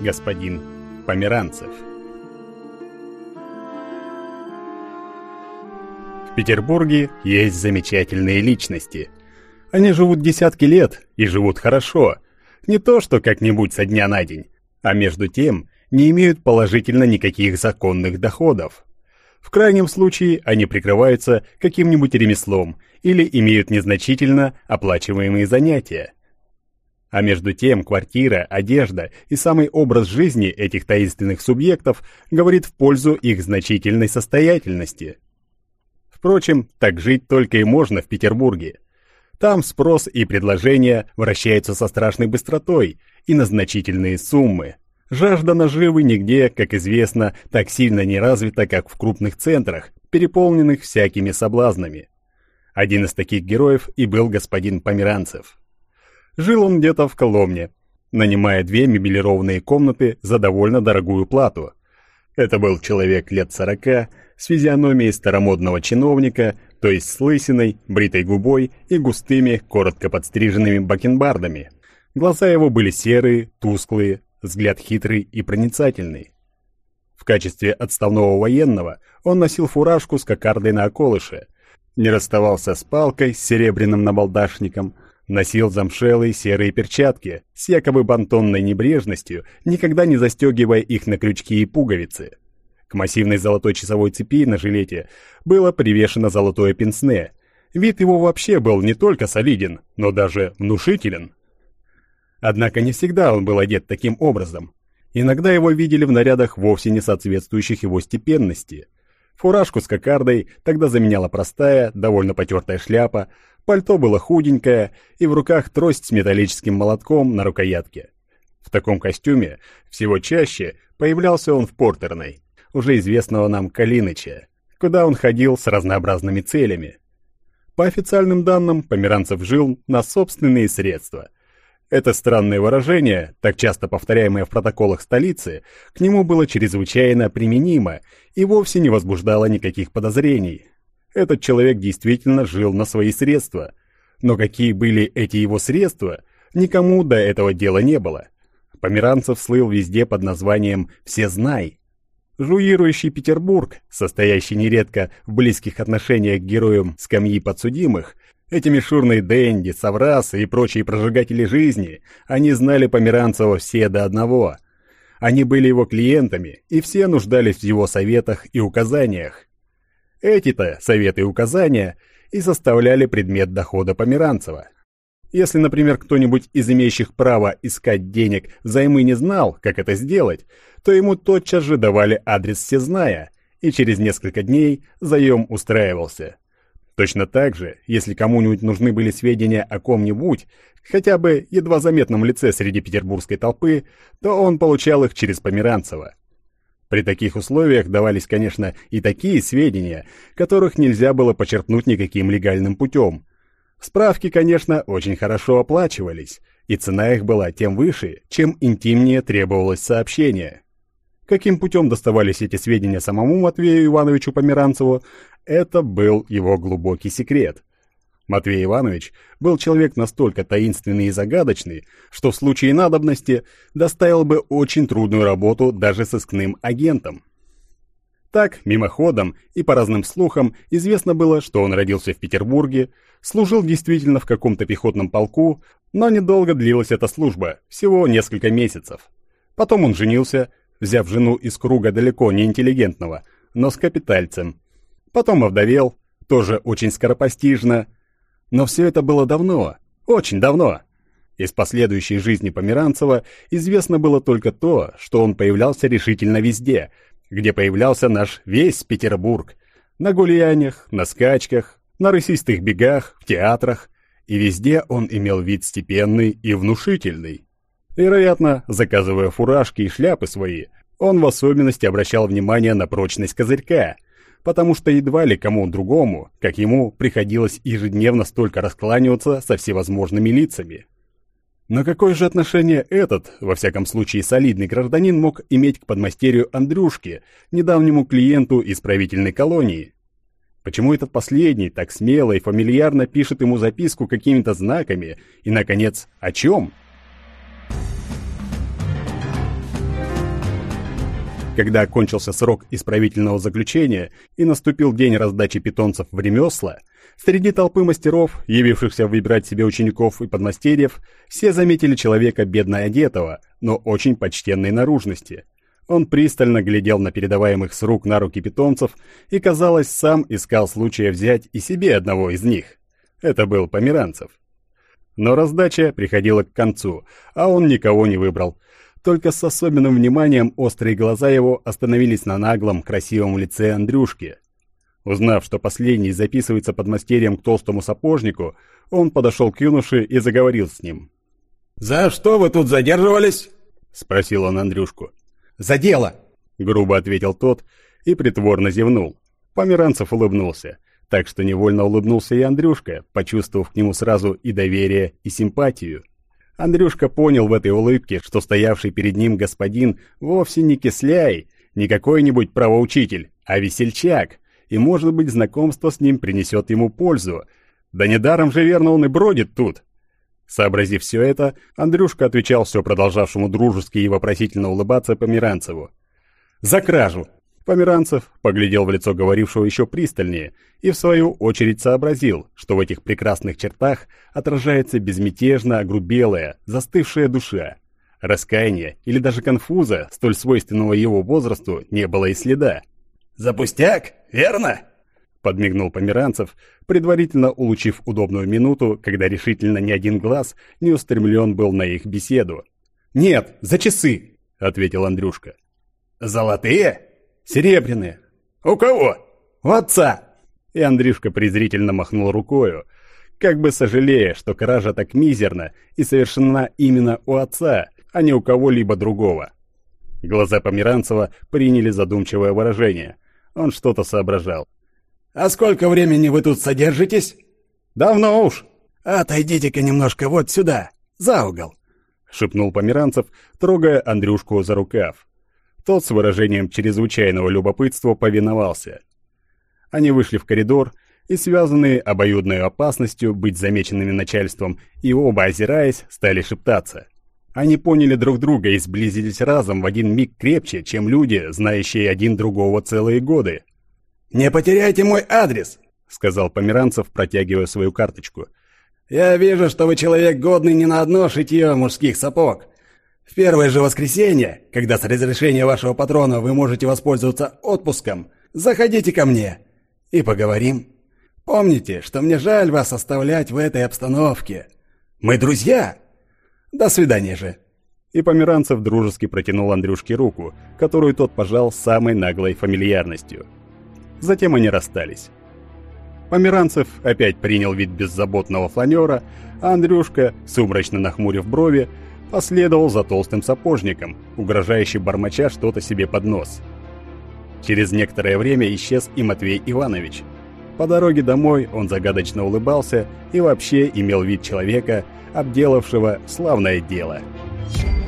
господин Померанцев. В Петербурге есть замечательные личности. Они живут десятки лет и живут хорошо. Не то, что как-нибудь со дня на день, а между тем не имеют положительно никаких законных доходов. В крайнем случае они прикрываются каким-нибудь ремеслом или имеют незначительно оплачиваемые занятия. А между тем квартира, одежда и самый образ жизни этих таинственных субъектов говорит в пользу их значительной состоятельности. Впрочем, так жить только и можно в Петербурге. Там спрос и предложение вращаются со страшной быстротой и на значительные суммы. Жажда наживы нигде, как известно, так сильно не развита, как в крупных центрах, переполненных всякими соблазнами. Один из таких героев и был господин Померанцев. Жил он где-то в Коломне, нанимая две мебелированные комнаты за довольно дорогую плату. Это был человек лет сорока, с физиономией старомодного чиновника, то есть с лысиной, бритой губой и густыми, коротко подстриженными бакенбардами. Глаза его были серые, тусклые, взгляд хитрый и проницательный. В качестве отставного военного он носил фуражку с кокардой на околыше, не расставался с палкой с серебряным набалдашником, носил замшелые серые перчатки с якобы бантонной небрежностью, никогда не застегивая их на крючки и пуговицы. К массивной золотой часовой цепи на жилете было привешено золотое пенсне. Вид его вообще был не только солиден, но даже внушителен. Однако не всегда он был одет таким образом. Иногда его видели в нарядах вовсе не соответствующих его степенности. Фуражку с кокардой тогда заменяла простая, довольно потертая шляпа, пальто было худенькое и в руках трость с металлическим молотком на рукоятке. В таком костюме всего чаще появлялся он в портерной, уже известного нам Калиныча, куда он ходил с разнообразными целями. По официальным данным, Померанцев жил на собственные средства. Это странное выражение, так часто повторяемое в протоколах столицы, к нему было чрезвычайно применимо и вовсе не возбуждало никаких подозрений. Этот человек действительно жил на свои средства. Но какие были эти его средства, никому до этого дела не было. Померанцев слыл везде под названием «Все знай», Жуирующий Петербург, состоящий нередко в близких отношениях к героям скамьи подсудимых, эти мишурные Дэнди, Саврасы и прочие прожигатели жизни, они знали Померанцева все до одного. Они были его клиентами, и все нуждались в его советах и указаниях. Эти-то советы и указания и составляли предмет дохода Померанцева. Если, например, кто-нибудь из имеющих право искать денег взаймы не знал, как это сделать, то ему тотчас же давали адрес всезная, и через несколько дней заем устраивался. Точно так же, если кому-нибудь нужны были сведения о ком-нибудь, хотя бы едва заметном лице среди петербургской толпы, то он получал их через Померанцева. При таких условиях давались, конечно, и такие сведения, которых нельзя было почерпнуть никаким легальным путем, Справки, конечно, очень хорошо оплачивались, и цена их была тем выше, чем интимнее требовалось сообщение. Каким путем доставались эти сведения самому Матвею Ивановичу Померанцеву, это был его глубокий секрет. Матвей Иванович был человек настолько таинственный и загадочный, что в случае надобности доставил бы очень трудную работу даже сыскным агентам. Так, мимоходом и по разным слухам известно было, что он родился в Петербурге, служил действительно в каком-то пехотном полку, но недолго длилась эта служба, всего несколько месяцев. Потом он женился, взяв жену из круга далеко не интеллигентного, но с капитальцем. Потом овдовел, тоже очень скоропостижно. Но все это было давно, очень давно. Из последующей жизни Померанцева известно было только то, что он появлялся решительно везде – где появлялся наш весь Петербург. На гуляниях, на скачках, на рысистых бегах, в театрах. И везде он имел вид степенный и внушительный. Вероятно, заказывая фуражки и шляпы свои, он в особенности обращал внимание на прочность козырька, потому что едва ли кому другому, как ему, приходилось ежедневно столько раскланиваться со всевозможными лицами. Но какое же отношение этот, во всяком случае солидный гражданин, мог иметь к подмастерью Андрюшке, недавнему клиенту исправительной колонии? Почему этот последний так смело и фамильярно пишет ему записку какими-то знаками? И, наконец, о чем? Когда окончился срок исправительного заключения и наступил день раздачи питомцев в ремесла, среди толпы мастеров, явившихся выбирать себе учеников и подмастерьев, все заметили человека бедно одетого, но очень почтенной наружности. Он пристально глядел на передаваемых с рук на руки питомцев и, казалось, сам искал случая взять и себе одного из них. Это был Померанцев. Но раздача приходила к концу, а он никого не выбрал. Только с особенным вниманием острые глаза его остановились на наглом, красивом лице Андрюшки. Узнав, что последний записывается под мастерием к толстому сапожнику, он подошел к юноше и заговорил с ним. «За что вы тут задерживались?» — спросил он Андрюшку. «За дело!» — грубо ответил тот и притворно зевнул. Померанцев улыбнулся, так что невольно улыбнулся и Андрюшка, почувствовав к нему сразу и доверие, и симпатию. Андрюшка понял в этой улыбке, что стоявший перед ним господин вовсе не кисляй, не какой-нибудь правоучитель, а весельчак, и, может быть, знакомство с ним принесет ему пользу. Да недаром же верно он и бродит тут. Сообразив все это, Андрюшка отвечал все продолжавшему дружески и вопросительно улыбаться Померанцеву. «За кражу!» Померанцев поглядел в лицо говорившего еще пристальнее и в свою очередь сообразил, что в этих прекрасных чертах отражается безмятежно огрубелая, застывшая душа. Раскаяния или даже конфуза, столь свойственного его возрасту, не было и следа. «За пустяк, верно?» Подмигнул Померанцев, предварительно улучив удобную минуту, когда решительно ни один глаз не устремлен был на их беседу. «Нет, за часы!» — ответил Андрюшка. «Золотые?» Серебряные. У кого? У отца. И Андрюшка презрительно махнул рукою, как бы сожалея, что кража так мизерна и совершена именно у отца, а не у кого-либо другого. Глаза Померанцева приняли задумчивое выражение. Он что-то соображал. «А сколько времени вы тут содержитесь?» «Давно уж». «Отойдите-ка немножко вот сюда, за угол», — шепнул Померанцев, трогая Андрюшку за рукав. Тот с выражением чрезвычайного любопытства повиновался. Они вышли в коридор, и, связанные обоюдной опасностью быть замеченными начальством, и оба, озираясь, стали шептаться. Они поняли друг друга и сблизились разом в один миг крепче, чем люди, знающие один другого целые годы. «Не потеряйте мой адрес!» — сказал Померанцев, протягивая свою карточку. «Я вижу, что вы человек годный не на одно шитье мужских сапог. В первое же воскресенье, когда с разрешения вашего патрона вы можете воспользоваться отпуском, заходите ко мне и поговорим. Помните, что мне жаль вас оставлять в этой обстановке. Мы друзья. До свидания же». И Померанцев дружески протянул Андрюшке руку, которую тот пожал самой наглой фамильярностью. Затем они расстались. Померанцев опять принял вид беззаботного фланера, а Андрюшка, сумрачно нахмурив брови, последовал за толстым сапожником, угрожающий бормоча что-то себе под нос. Через некоторое время исчез и Матвей Иванович. По дороге домой он загадочно улыбался и вообще имел вид человека, обделавшего славное дело. Thank